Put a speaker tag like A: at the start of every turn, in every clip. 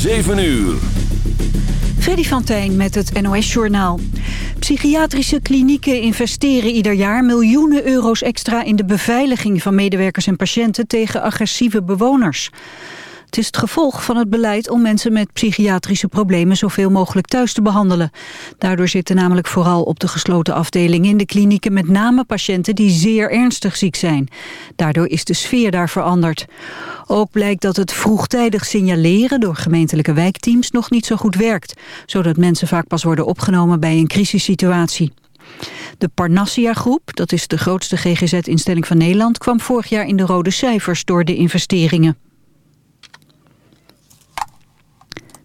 A: 7 uur.
B: Freddy van Tijn met het NOS-journaal. Psychiatrische klinieken investeren ieder jaar miljoenen euro's extra... in de beveiliging van medewerkers en patiënten tegen agressieve bewoners. Het is het gevolg van het beleid om mensen met psychiatrische problemen zoveel mogelijk thuis te behandelen. Daardoor zitten namelijk vooral op de gesloten afdelingen in de klinieken met name patiënten die zeer ernstig ziek zijn. Daardoor is de sfeer daar veranderd. Ook blijkt dat het vroegtijdig signaleren door gemeentelijke wijkteams nog niet zo goed werkt, zodat mensen vaak pas worden opgenomen bij een crisissituatie. De Parnassia-groep, dat is de grootste GGZ-instelling van Nederland... kwam vorig jaar in de rode cijfers door de investeringen.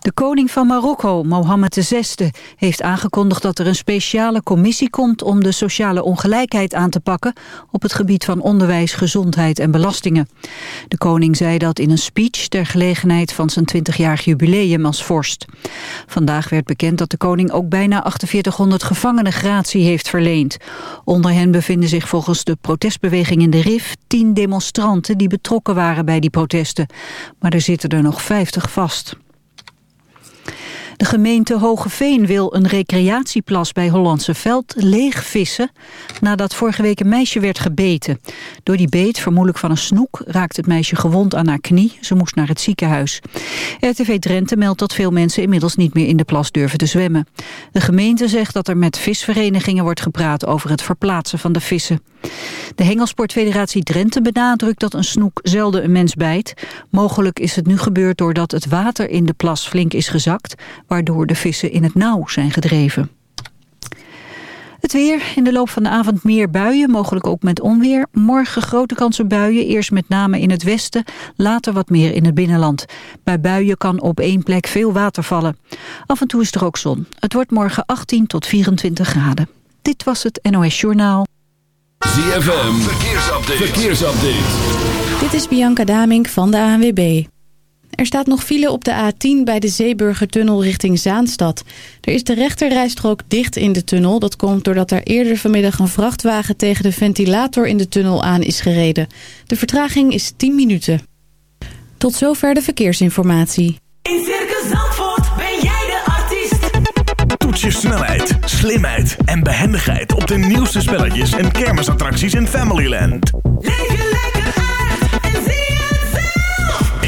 B: De koning van Marokko, Mohammed VI, heeft aangekondigd dat er een speciale commissie komt om de sociale ongelijkheid aan te pakken op het gebied van onderwijs, gezondheid en belastingen. De koning zei dat in een speech ter gelegenheid van zijn 20-jarig jubileum als vorst. Vandaag werd bekend dat de koning ook bijna 4800 gevangenen gratie heeft verleend. Onder hen bevinden zich volgens de protestbeweging in de RIF tien demonstranten die betrokken waren bij die protesten. Maar er zitten er nog 50 vast. De gemeente Hogeveen wil een recreatieplas bij Hollandse Veld leegvissen nadat vorige week een meisje werd gebeten. Door die beet, vermoedelijk van een snoek, raakt het meisje gewond aan haar knie. Ze moest naar het ziekenhuis. RTV Drenthe meldt dat veel mensen inmiddels niet meer in de plas durven te zwemmen. De gemeente zegt dat er met visverenigingen wordt gepraat over het verplaatsen van de vissen. De Hengelsportfederatie Drenthe benadrukt dat een snoek zelden een mens bijt. Mogelijk is het nu gebeurd doordat het water in de plas flink is gezakt, waardoor de vissen in het nauw zijn gedreven. Het weer. In de loop van de avond meer buien, mogelijk ook met onweer. Morgen grote kans op buien, eerst met name in het westen, later wat meer in het binnenland. Bij buien kan op één plek veel water vallen. Af en toe is er ook zon. Het wordt morgen 18 tot 24 graden. Dit was het NOS Journaal.
A: ZFM, verkeersupdate. verkeersupdate.
C: Dit is Bianca Damink van de ANWB. Er staat nog file op de A10 bij de Zeeburgertunnel richting Zaanstad. Er is de rechterrijstrook dicht in de tunnel. Dat komt doordat er eerder vanmiddag een vrachtwagen tegen de ventilator in de tunnel aan is gereden. De vertraging is 10 minuten. Tot zover de verkeersinformatie.
D: In Circus Zandvoort ben jij de artiest.
E: Toets je snelheid, slimheid en behendigheid op de nieuwste spelletjes en kermisattracties in Familyland.
D: Leef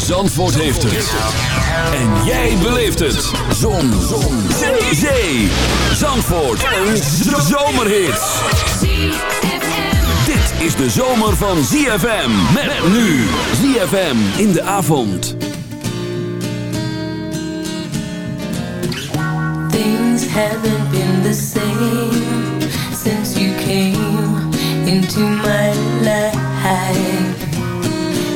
A: Zandvoort heeft het. En jij beleeft het. Zon. Zon. Zee. Zee. Zandvoort. Een zomerhit. Dit is de zomer van ZFM. Met nu. ZFM in de avond.
F: Things haven't been the same since you came into my life.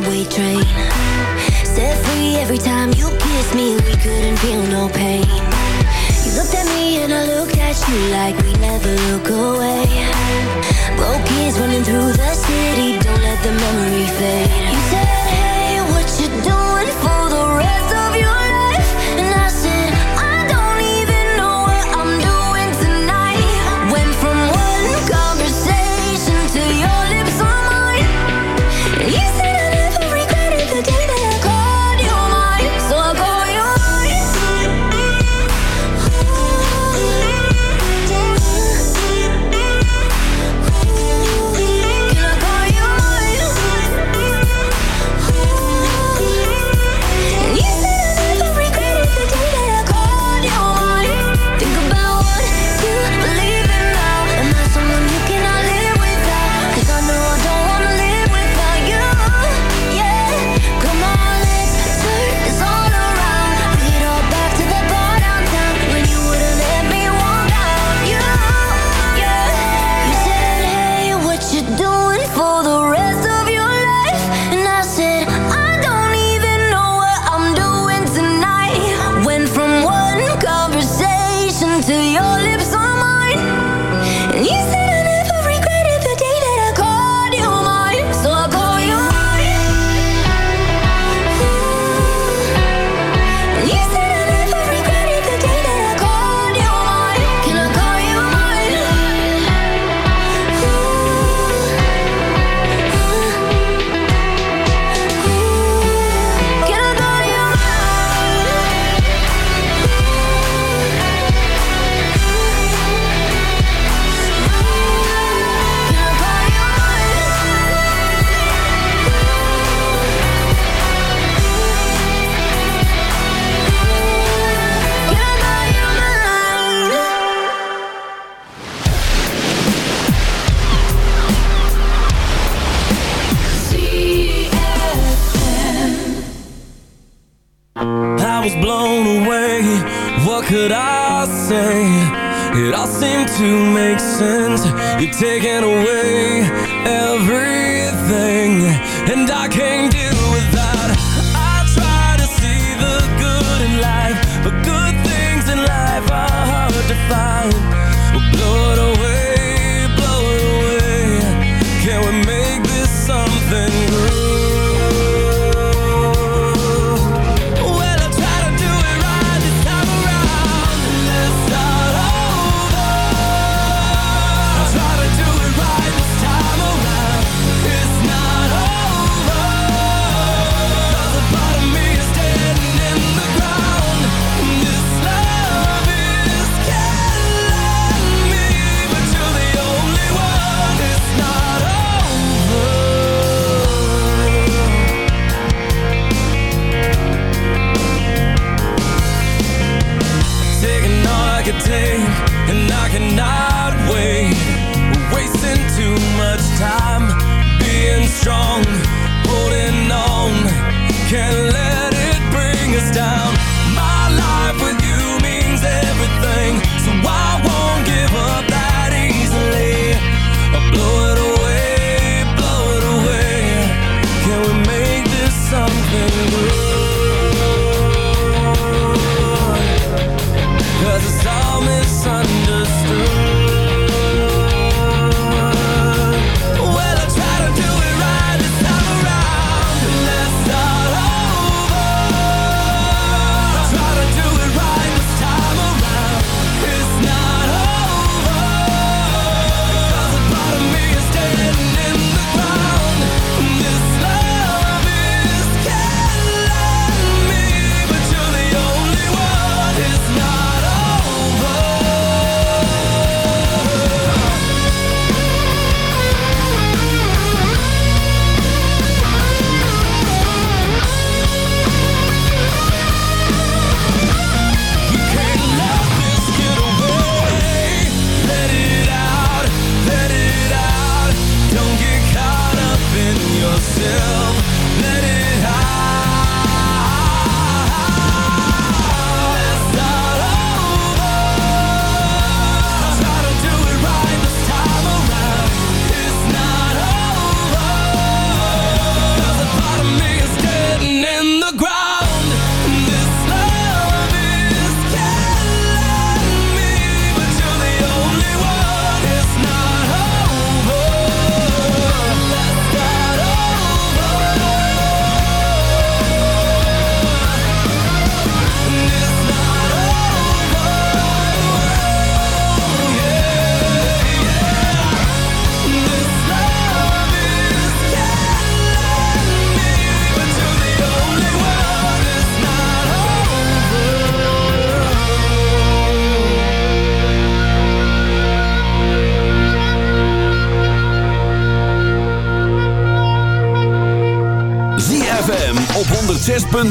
G: subway train. Set free every time you kiss me. We couldn't feel no pain. You looked at me and I looked at you Like we never look away. Broke kids running through the city. Don't let the memory fade.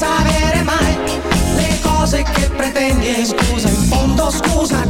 H: sapere mai le cose
I: che pretendi. Scusa, in fondo scusa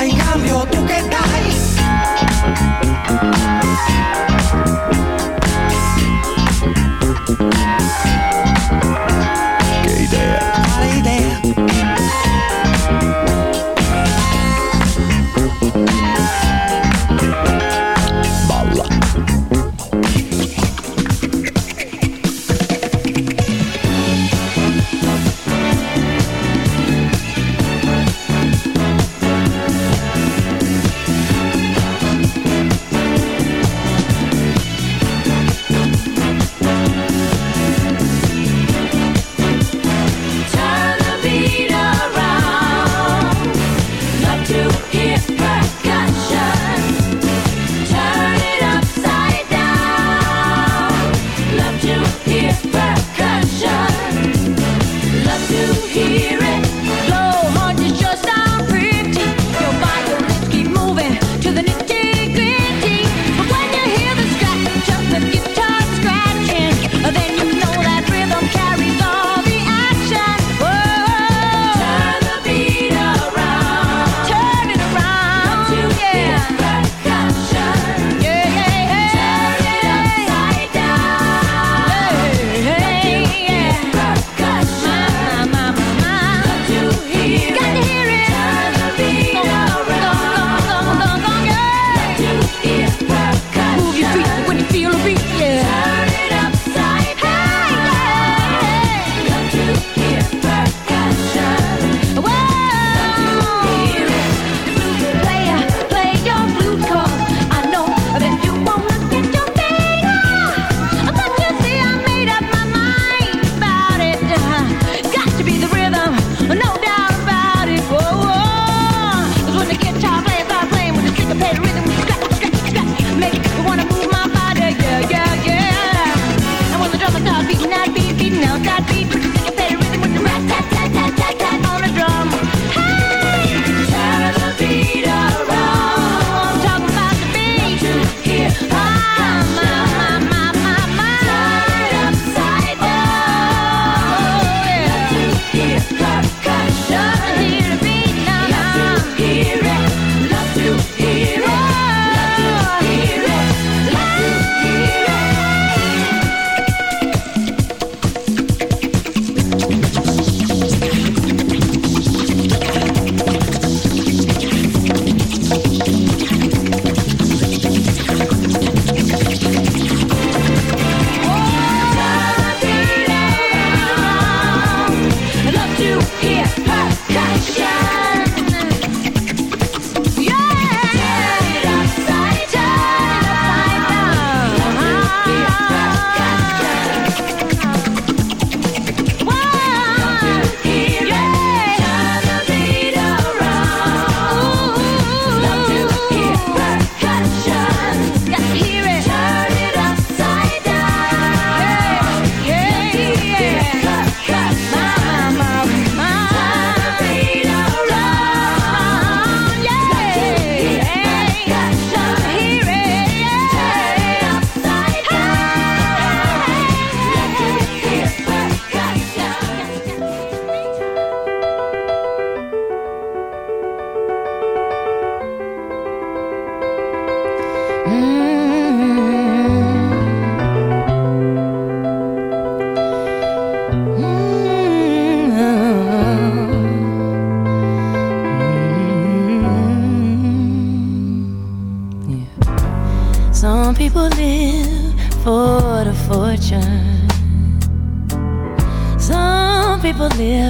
H: En cambio,
F: tú qué tal?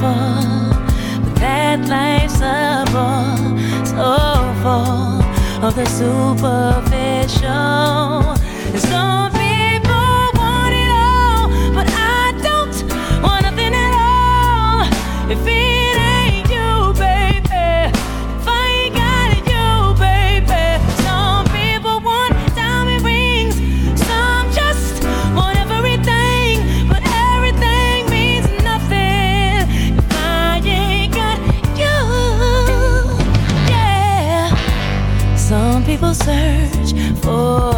F: But that life's a bore, so full of the superficial. Search for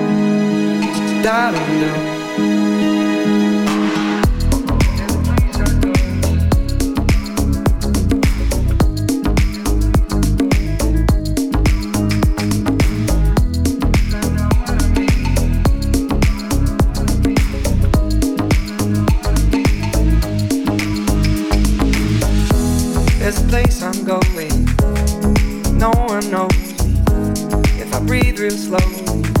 J: Da dum dum. There's a place I'm going. No one knows. If I breathe real slowly,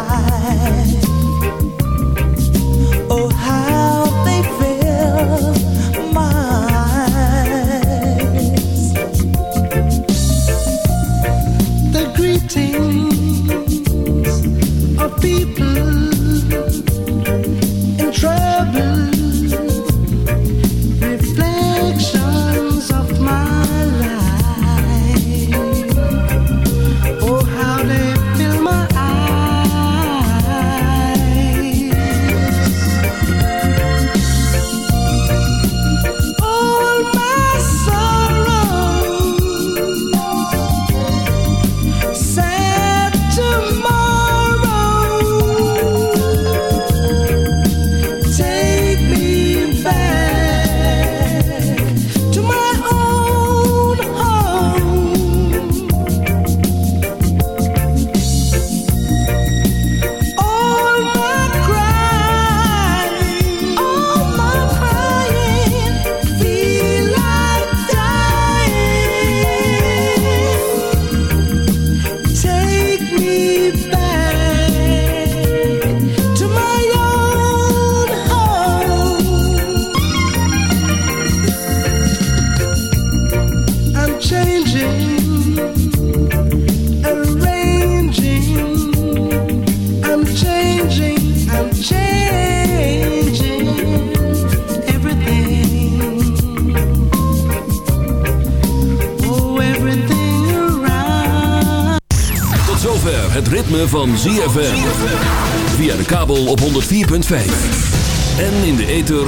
K: I.